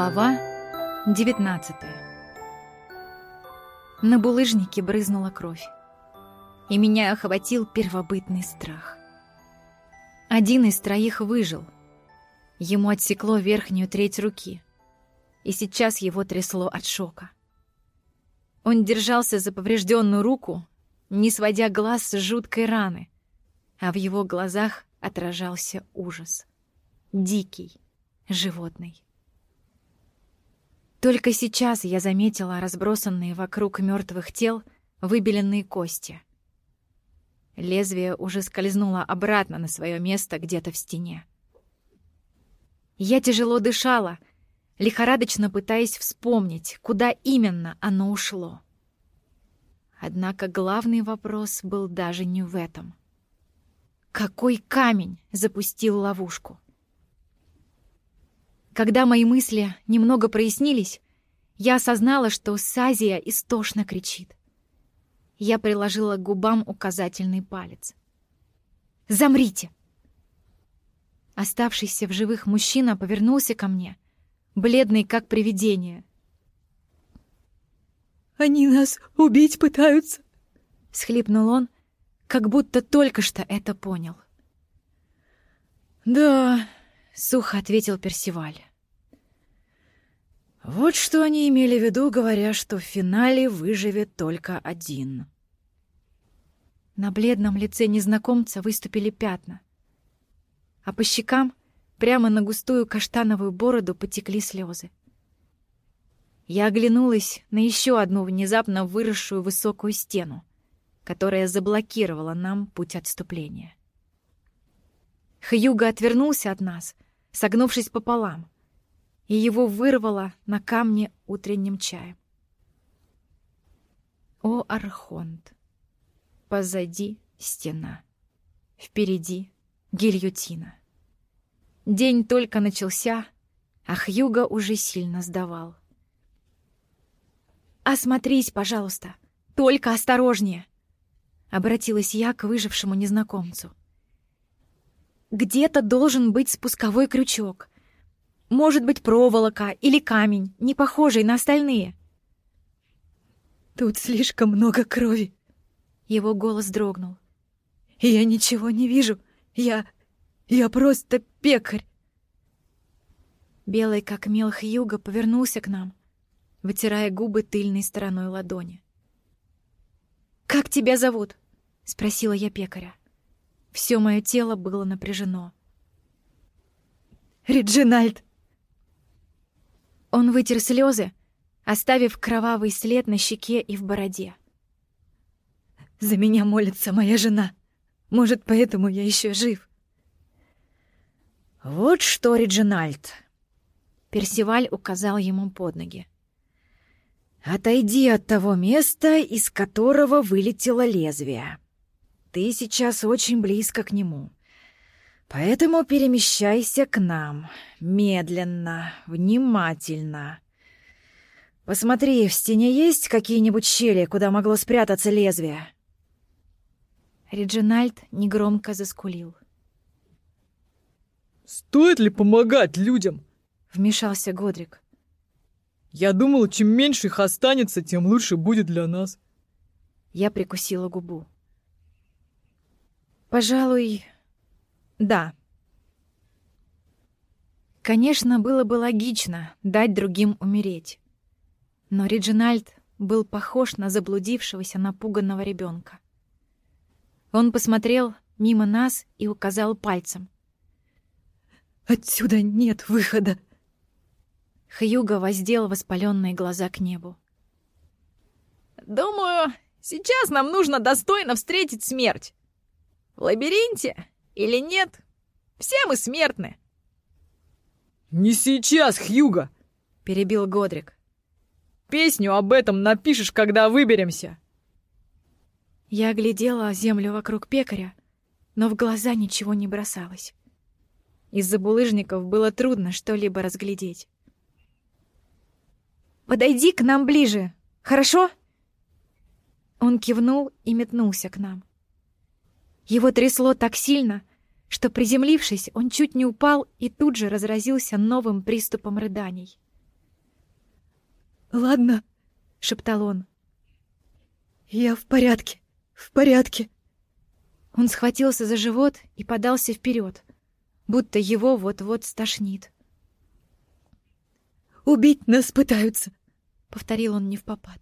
Глава 19 На булыжнике брызнула кровь, и меня охватил первобытный страх. Один из троих выжил. Ему отсекло верхнюю треть руки, и сейчас его трясло от шока. Он держался за поврежденную руку, не сводя глаз с жуткой раны, а в его глазах отражался ужас. Дикий, животный. Только сейчас я заметила разбросанные вокруг мертвых тел выбеленные кости. Лезвие уже скользнуло обратно на свое место где-то в стене. Я тяжело дышала, лихорадочно пытаясь вспомнить, куда именно оно ушло. Однако главный вопрос был даже не в этом. Какой камень запустил ловушку? Когда мои мысли немного прояснились, я осознала, что Сазия истошно кричит. Я приложила к губам указательный палец. «Замрите!» Оставшийся в живых мужчина повернулся ко мне, бледный как привидение. «Они нас убить пытаются!» — схлипнул он, как будто только что это понял. «Да, — сухо ответил Персиваль. Вот что они имели в виду, говоря, что в финале выживет только один. На бледном лице незнакомца выступили пятна, а по щекам прямо на густую каштановую бороду потекли слезы. Я оглянулась на еще одну внезапно выросшую высокую стену, которая заблокировала нам путь отступления. Хьюга отвернулся от нас, согнувшись пополам, и его вырвало на камне утренним чаем. О, Архонт! Позади стена, впереди гильотина. День только начался, а Хьюга уже сильно сдавал. «Осмотрись, пожалуйста, только осторожнее!» — обратилась я к выжившему незнакомцу. Где-то должен быть спусковой крючок. Может быть, проволока или камень, не похожий на остальные. Тут слишком много крови. Его голос дрогнул. Я ничего не вижу. Я... я просто пекарь. Белый, как мел Хьюга, повернулся к нам, вытирая губы тыльной стороной ладони. «Как тебя зовут?» — спросила я пекаря. Все мое тело было напряжено. «Реджинальд!» Он вытер слезы, оставив кровавый след на щеке и в бороде. «За меня молится моя жена. Может, поэтому я еще жив». «Вот что, Реджинальд!» Персиваль указал ему под ноги. «Отойди от того места, из которого вылетело лезвие. Ты сейчас очень близко к нему. Поэтому перемещайся к нам. Медленно, внимательно. Посмотри, в стене есть какие-нибудь щели, куда могло спрятаться лезвие?» Реджинальд негромко заскулил. «Стоит ли помогать людям?» — вмешался Годрик. «Я думал, чем меньше их останется, тем лучше будет для нас». Я прикусила губу. Пожалуй, да. Конечно, было бы логично дать другим умереть. Но Реджинальд был похож на заблудившегося напуганного ребенка. Он посмотрел мимо нас и указал пальцем. «Отсюда нет выхода!» Хьюго воздел воспаленные глаза к небу. «Думаю, сейчас нам нужно достойно встретить смерть. В лабиринте или нет? Все мы смертны. «Не сейчас, Хьюга!» — перебил Годрик. «Песню об этом напишешь, когда выберемся!» Я оглядела землю вокруг пекаря, но в глаза ничего не бросалось. Из-за булыжников было трудно что-либо разглядеть. «Подойди к нам ближе, хорошо?» Он кивнул и метнулся к нам. Его трясло так сильно, что, приземлившись, он чуть не упал и тут же разразился новым приступом рыданий. ладно?» — шептал он. «Я в порядке, в порядке». Он схватился за живот и подался вперед, будто его вот-вот стошнит. «Убить нас пытаются», — повторил он не в попад.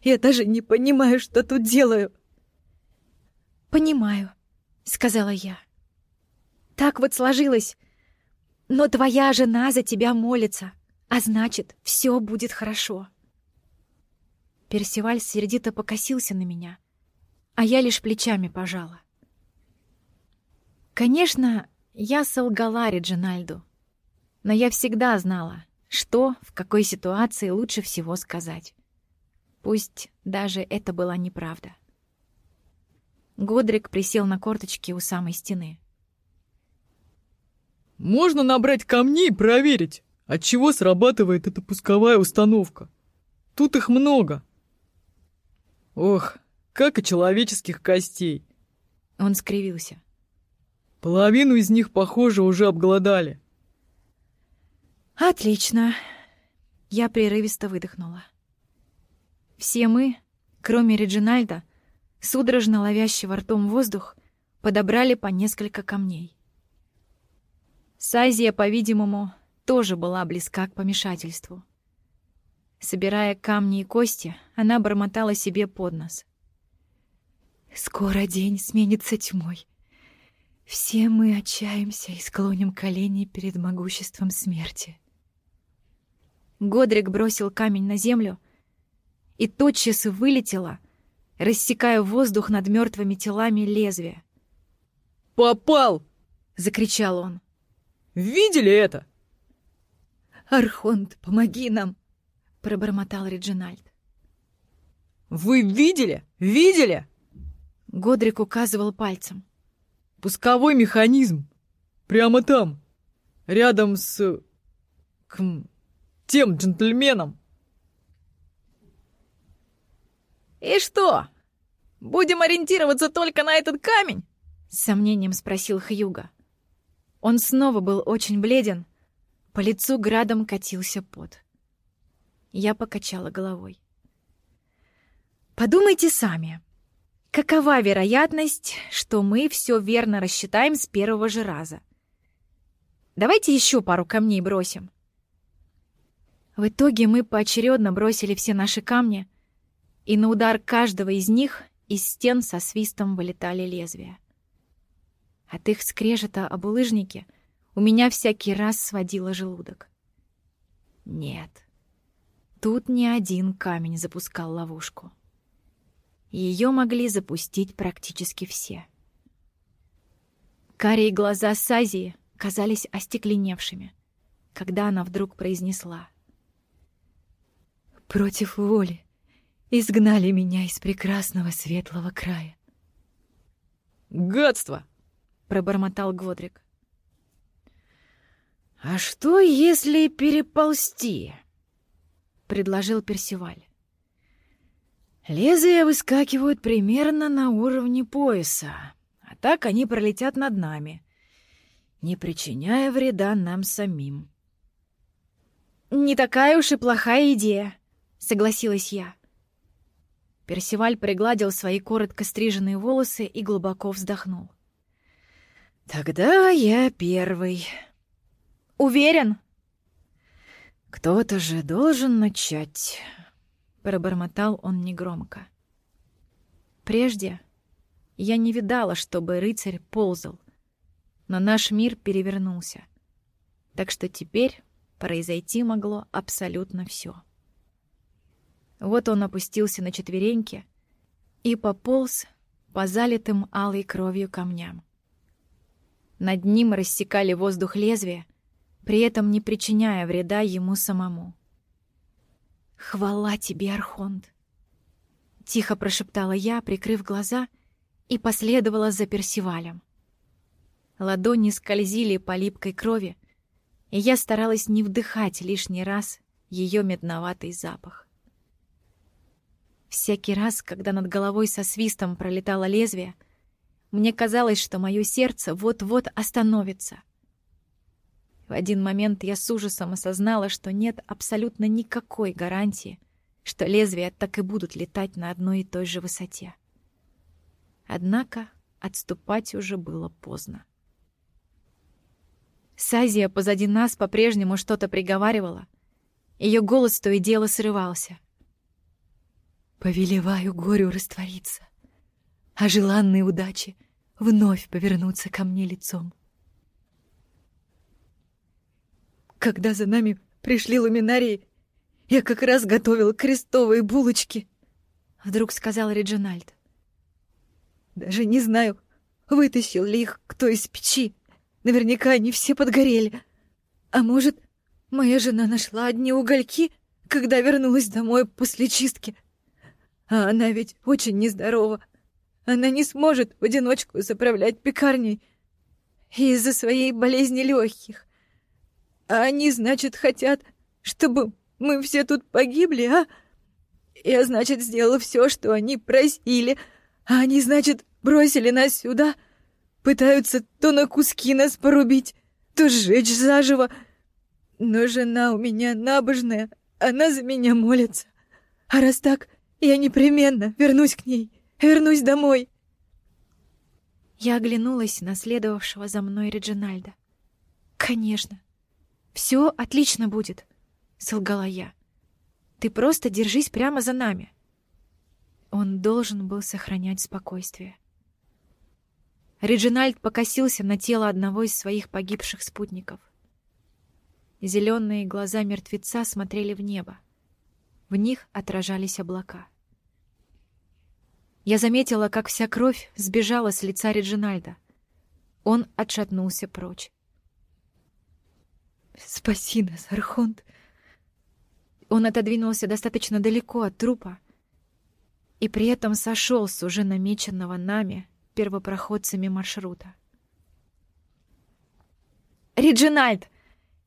«Я даже не понимаю, что тут делаю». «Понимаю», — сказала я. «Так вот сложилось. Но твоя жена за тебя молится, а значит, все будет хорошо». Персиваль сердито покосился на меня, а я лишь плечами пожала. Конечно, я солгала Реджинальду, но я всегда знала, что в какой ситуации лучше всего сказать. Пусть даже это была неправда. Годрик присел на корточки у самой стены. «Можно набрать камней и проверить, от чего срабатывает эта пусковая установка. Тут их много. Ох, как и человеческих костей. Он скривился. Половину из них, похоже, уже обглодали. Отлично. Я прерывисто выдохнула. Все мы, кроме Реджинальда, судорожно ловящего ртом воздух, подобрали по несколько камней. Сазия, по-видимому, тоже была близка к помешательству. Собирая камни и кости, она бормотала себе под нос. «Скоро день сменится тьмой. Все мы отчаемся и склоним колени перед могуществом смерти». Годрик бросил камень на землю, и тотчас вылетело, рассекая воздух над мертвыми телами лезвия. «Попал!» — закричал он. «Видели это?» «Архонт, помоги нам!» пробормотал Реджинальд. «Вы видели? Видели?» Годрик указывал пальцем. «Пусковой механизм. Прямо там. Рядом с... К... тем джентльменом». «И что? Будем ориентироваться только на этот камень?» С сомнением спросил Хьюга. Он снова был очень бледен, по лицу градом катился пот. Я покачала головой. Подумайте сами. Какова вероятность, что мы все верно рассчитаем с первого же раза? Давайте еще пару камней бросим. В итоге мы поочередно бросили все наши камни, и на удар каждого из них из стен со свистом вылетали лезвия. От их скрежета об улыжнике у меня всякий раз сводило желудок. Нет, Тут не один камень запускал ловушку. Ее могли запустить практически все. Карие глаза Сазии казались остекленевшими, когда она вдруг произнесла. «Против воли изгнали меня из прекрасного светлого края». «Гадство!» — пробормотал Гводрик. «А что, если переползти?» — предложил Персиваль. «Лезвия выскакивают примерно на уровне пояса, а так они пролетят над нами, не причиняя вреда нам самим». «Не такая уж и плохая идея», — согласилась я. Персиваль пригладил свои коротко стриженные волосы и глубоко вздохнул. «Тогда я первый». «Уверен?» «Кто-то же должен начать», — пробормотал он негромко. Прежде я не видала, чтобы рыцарь ползал, но наш мир перевернулся, так что теперь произойти могло абсолютно все. Вот он опустился на четвереньки и пополз по залитым алой кровью камням. Над ним рассекали воздух лезвия, при этом не причиняя вреда ему самому. «Хвала тебе, Архонт!» Тихо прошептала я, прикрыв глаза, и последовала за Персивалем. Ладони скользили по липкой крови, и я старалась не вдыхать лишний раз ее медноватый запах. Всякий раз, когда над головой со свистом пролетало лезвие, мне казалось, что мое сердце вот-вот остановится — В один момент я с ужасом осознала, что нет абсолютно никакой гарантии, что лезвия так и будут летать на одной и той же высоте. Однако отступать уже было поздно. Сазия позади нас по-прежнему что-то приговаривала. Ее голос то и дело срывался. «Повелеваю горю раствориться, а желанные удачи вновь повернуться ко мне лицом. Когда за нами пришли ламинарии, я как раз готовил крестовые булочки», — вдруг сказал Реджинальд. «Даже не знаю, вытащил ли их кто из печи. Наверняка они все подгорели. А может, моя жена нашла одни угольки, когда вернулась домой после чистки? А она ведь очень нездорова. Она не сможет в одиночку заправлять пекарней из-за своей болезни легких. А они, значит, хотят, чтобы мы все тут погибли, а? Я, значит, сделала все, что они просили, а они, значит, бросили нас сюда — Пытаются то на куски нас порубить, то сжечь заживо. Но жена у меня набожная, она за меня молится. А раз так, я непременно вернусь к ней, вернусь домой. Я оглянулась на следовавшего за мной Реджинальда. «Конечно. Все отлично будет», — солгала я. «Ты просто держись прямо за нами». Он должен был сохранять спокойствие. Реджинальд покосился на тело одного из своих погибших спутников. Зеленые глаза мертвеца смотрели в небо. В них отражались облака. Я заметила, как вся кровь сбежала с лица Реджинальда. Он отшатнулся прочь. «Спаси нас, Архонт!» Он отодвинулся достаточно далеко от трупа и при этом сошел с уже намеченного нами первопроходцами маршрута. «Реджинальд!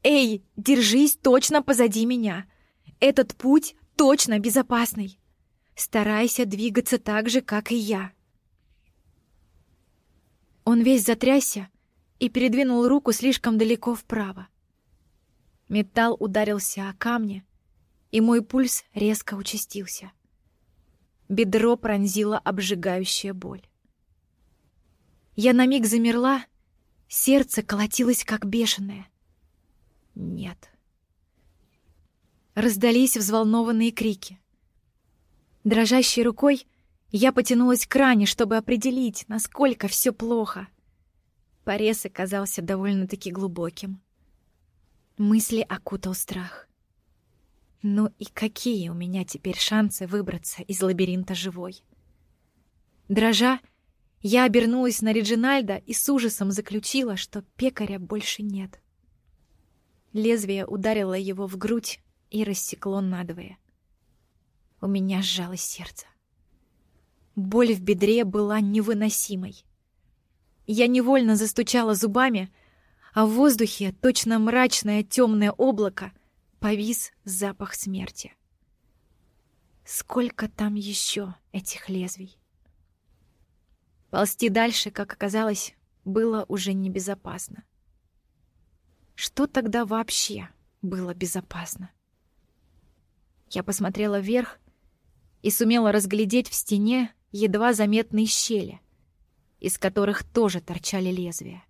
Эй, держись точно позади меня! Этот путь точно безопасный! Старайся двигаться так же, как и я!» Он весь затрясся и передвинул руку слишком далеко вправо. Металл ударился о камни, и мой пульс резко участился. Бедро пронзила обжигающая боль. Я на миг замерла, сердце колотилось как бешеное. Нет. Раздались взволнованные крики. Дрожащей рукой я потянулась к ране, чтобы определить, насколько все плохо. Порез оказался довольно-таки глубоким. Мысли окутал страх. Ну и какие у меня теперь шансы выбраться из лабиринта живой? Дрожа, я обернулась на Реджинальда и с ужасом заключила, что пекаря больше нет. Лезвие ударило его в грудь и рассекло надвое. У меня сжалось сердце. Боль в бедре была невыносимой. Я невольно застучала зубами, а в воздухе, точно мрачное темное облако, повис запах смерти. Сколько там еще этих лезвий? Ползти дальше, как оказалось, было уже небезопасно. Что тогда вообще было безопасно? Я посмотрела вверх и сумела разглядеть в стене едва заметные щели, из которых тоже торчали лезвия.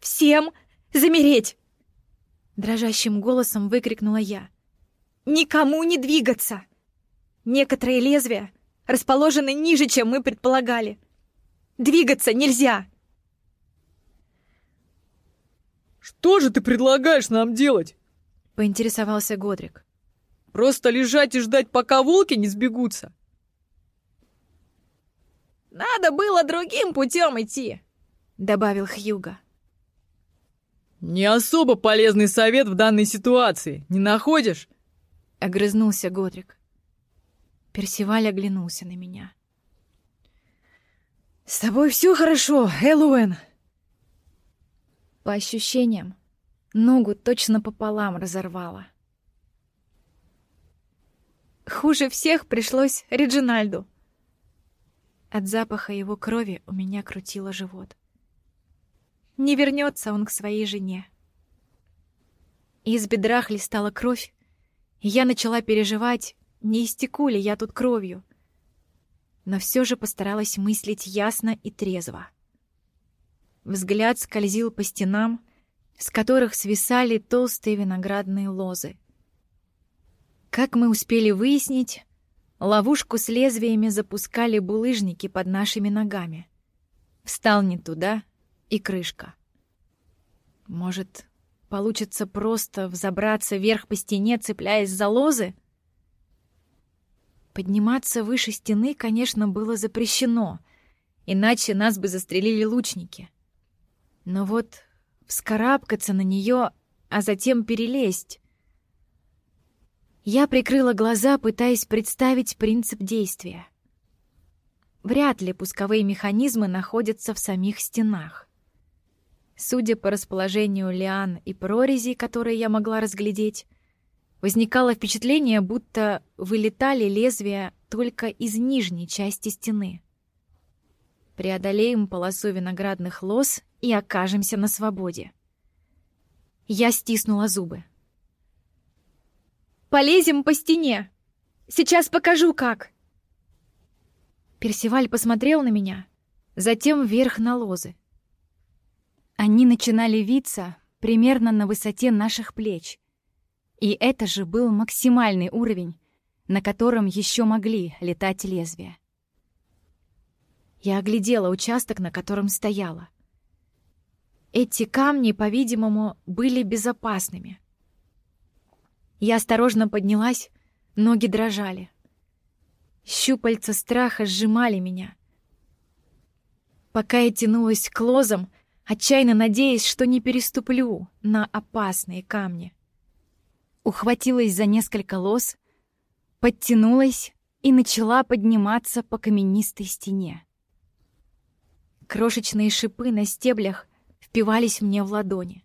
«Всем замереть!» Дрожащим голосом выкрикнула я. «Никому не двигаться! Некоторые лезвия расположены ниже, чем мы предполагали. Двигаться нельзя!» «Что же ты предлагаешь нам делать?» — поинтересовался Годрик. «Просто лежать и ждать, пока волки не сбегутся?» «Надо было другим путем идти», — добавил Хьюга. «Не особо полезный совет в данной ситуации, не находишь?» — огрызнулся Годрик. Персиваль оглянулся на меня. «С тобой все хорошо, Элуэн!» По ощущениям, ногу точно пополам разорвало. Хуже всех пришлось Реджинальду. От запаха его крови у меня крутило живот. Не вернется он к своей жене, Из бедра хлестала кровь, и я начала переживать, не истеку ли я тут кровью. Но все же постаралась мыслить ясно и трезво. Взгляд скользил по стенам, с которых свисали толстые виноградные лозы. Как мы успели выяснить, ловушку с лезвиями запускали булыжники под нашими ногами. Встал не туда и крышка. Может, получится просто взобраться вверх по стене, цепляясь за лозы? Подниматься выше стены, конечно, было запрещено, иначе нас бы застрелили лучники. Но вот вскарабкаться на нее, а затем перелезть. Я прикрыла глаза, пытаясь представить принцип действия. Вряд ли пусковые механизмы находятся в самих стенах. Судя по расположению лиан и прорези, которые я могла разглядеть, возникало впечатление, будто вылетали лезвия только из нижней части стены. Преодолеем полосу виноградных лоз и окажемся на свободе. Я стиснула зубы. «Полезем по стене! Сейчас покажу, как!» Персиваль посмотрел на меня, затем вверх на лозы. Они начинали виться примерно на высоте наших плеч. И это же был максимальный уровень, на котором еще могли летать лезвия. Я оглядела участок, на котором стояла — эти камни, по-видимому, были безопасными. Я осторожно поднялась, ноги дрожали. Щупальца страха сжимали меня. Пока я тянулась к лозам, отчаянно надеясь, что не переступлю на опасные камни. Ухватилась за несколько лоз, подтянулась и начала подниматься по каменистой стене. Крошечные шипы на стеблях впивались мне в ладони.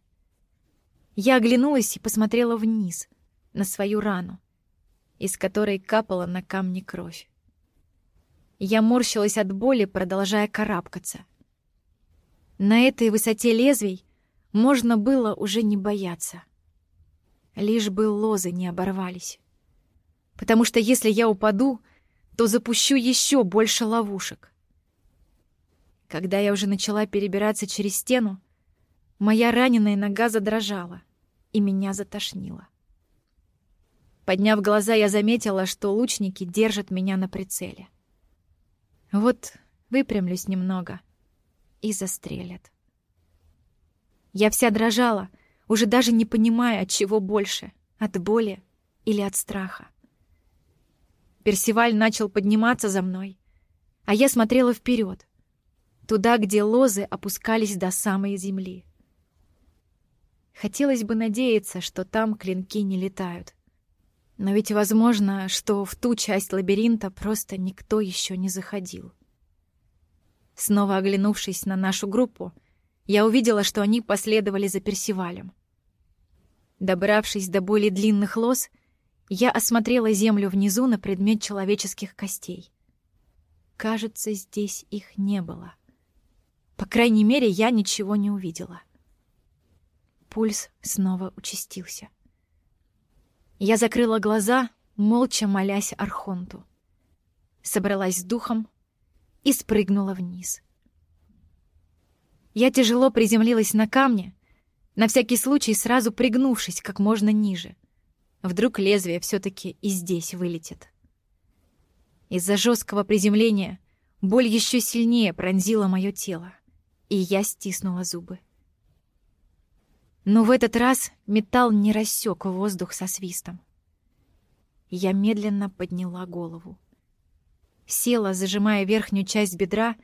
Я оглянулась и посмотрела вниз, на свою рану, из которой капала на камни кровь. Я морщилась от боли, продолжая карабкаться. На этой высоте лезвий можно было уже не бояться. Лишь бы лозы не оборвались. Потому что если я упаду, то запущу еще больше ловушек. Когда я уже начала перебираться через стену, Моя раненая нога задрожала, и меня затошнило. Подняв глаза, я заметила, что лучники держат меня на прицеле. Вот выпрямлюсь немного и застрелят. Я вся дрожала, уже даже не понимая, от чего больше — от боли или от страха. Персиваль начал подниматься за мной, а я смотрела вперед, туда, где лозы опускались до самой земли. Хотелось бы надеяться, что там клинки не летают. Но ведь возможно, что в ту часть лабиринта просто никто еще не заходил. Снова оглянувшись на нашу группу, я увидела, что они последовали за Персивалем. Добравшись до более длинных лос, я осмотрела землю внизу на предмет человеческих костей. Кажется, здесь их не было. По крайней мере, я ничего не увидела. — Пульс снова участился. Я закрыла глаза, молча молясь Архонту. Собралась с духом и спрыгнула вниз. Я тяжело приземлилась на камне, на всякий случай сразу пригнувшись как можно ниже. Вдруг лезвие все-таки и здесь вылетит. Из-за жесткого приземления боль еще сильнее пронзила мое тело, и я стиснула зубы. Но в этот раз металл не рассек воздух со свистом. Я медленно подняла голову. Села, зажимая верхнюю часть бедра,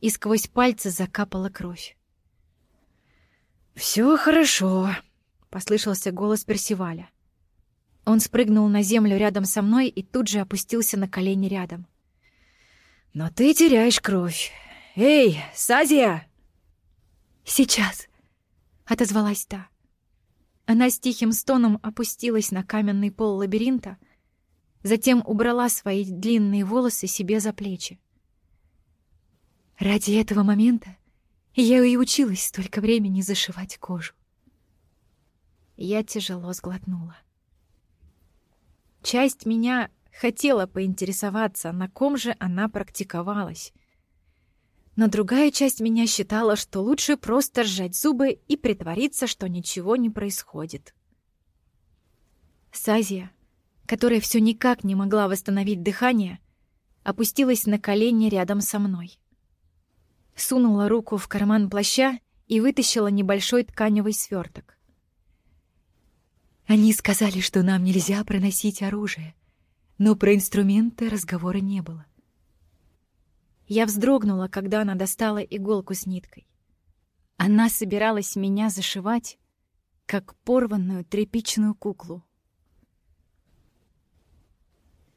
и сквозь пальцы закапала кровь. «Все хорошо», — послышался голос Персиваля. Он спрыгнул на землю рядом со мной и тут же опустился на колени рядом. «Но ты теряешь кровь. Эй, Сазия!» «Сейчас!» Отозвалась та. Она с тихим стоном опустилась на каменный пол лабиринта, затем убрала свои длинные волосы себе за плечи. Ради этого момента я и училась столько времени зашивать кожу. Я тяжело сглотнула. Часть меня хотела поинтересоваться, на ком же она практиковалась. Но другая часть меня считала, что лучше просто сжать зубы и притвориться, что ничего не происходит. Сазия, которая все никак не могла восстановить дыхание, опустилась на колени рядом со мной. Сунула руку в карман плаща и вытащила небольшой тканевый сверток. Они сказали, что нам нельзя проносить оружие, но про инструменты разговора не было. Я вздрогнула, когда она достала иголку с ниткой. Она собиралась меня зашивать, как порванную тряпичную куклу.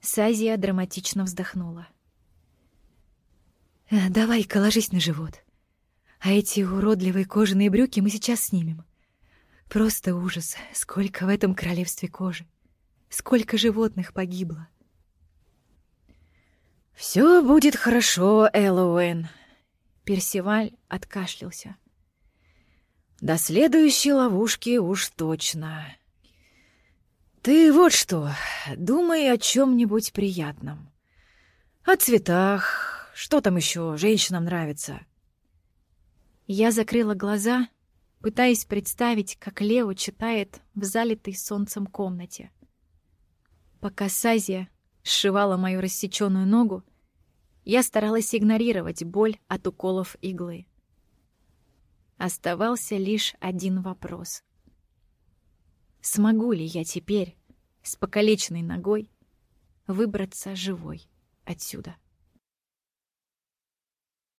Сазия драматично вздохнула. «Э, «Давай-ка ложись на живот. А эти уродливые кожаные брюки мы сейчас снимем. Просто ужас, сколько в этом королевстве кожи. Сколько животных погибло. «Все будет хорошо, Эллоуэн», — Персиваль откашлялся. «До следующей ловушки уж точно. Ты вот что, думай о чем-нибудь приятном. О цветах, что там еще женщинам нравится». Я закрыла глаза пытаясь представить, как Лео читает в залитой солнцем комнате. Пока Сазия сшивала мою рассеченную ногу, я старалась игнорировать боль от уколов иглы. Оставался лишь один вопрос. Смогу ли я теперь, с покалеченной ногой, выбраться живой отсюда?